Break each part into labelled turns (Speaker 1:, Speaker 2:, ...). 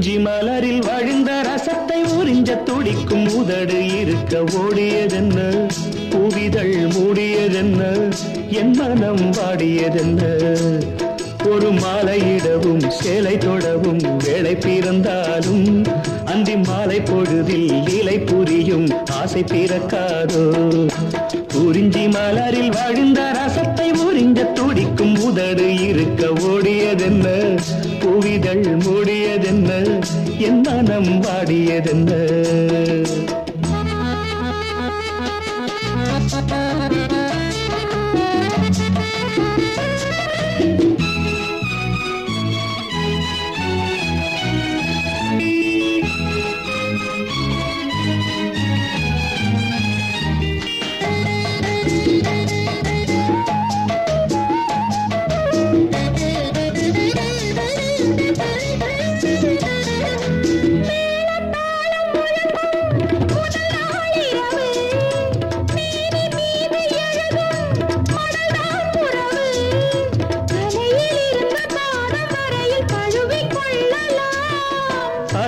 Speaker 1: குறிஞ்சி மலரில் வழிந்த ரசத்தை உறிஞ்ச துடிக்கும் உதடு இருக்க ஓடியதென்ன? புவிதழ் மூடியதென்ன? என் மனம் வாடியதென்ன? ஒரு மாலையிடவும் சேலை தொடவும் வேலை பிறந்தாலும் அந்தி மாலை பொழுதில் இலை புரியும் ஆசை பிறக்காதோ? குறிஞ்சி மலரில் வழிந்த ரசத்தை உறிஞ்ச துடிக்கும் உதடு இருக்க ஓடியதென்ன? பூவிதழ் மூடியதென்ன? என் மனம் வாடியதென்ன?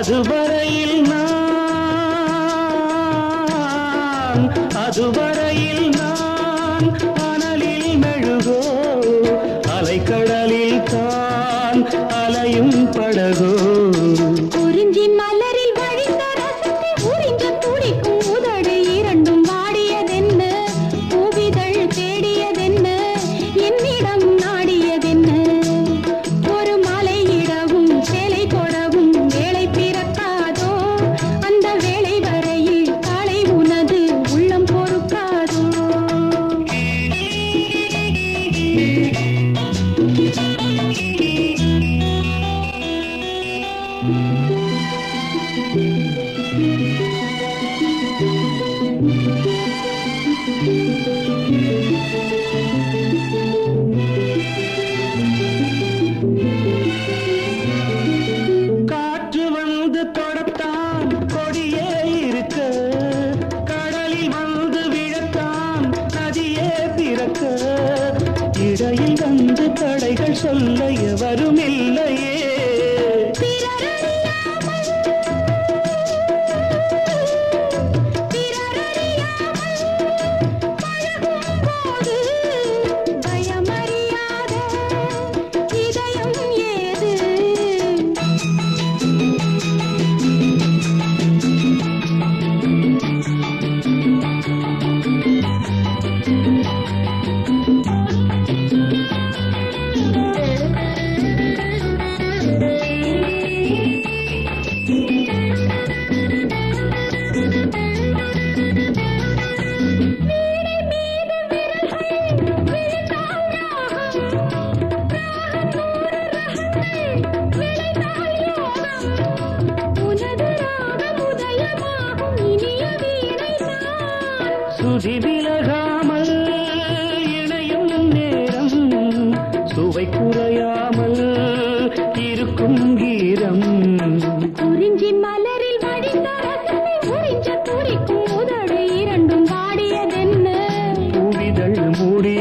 Speaker 1: அதுவரையில் நான் அதுவரையில் நான் அனலில் மெழுகோ அலைக்கடலில் தான் அலையும் படகோ. இடையில் வந்து தடைகள் சொல்ல எவரும் இல்லையே.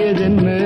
Speaker 1: மூடியதென்ன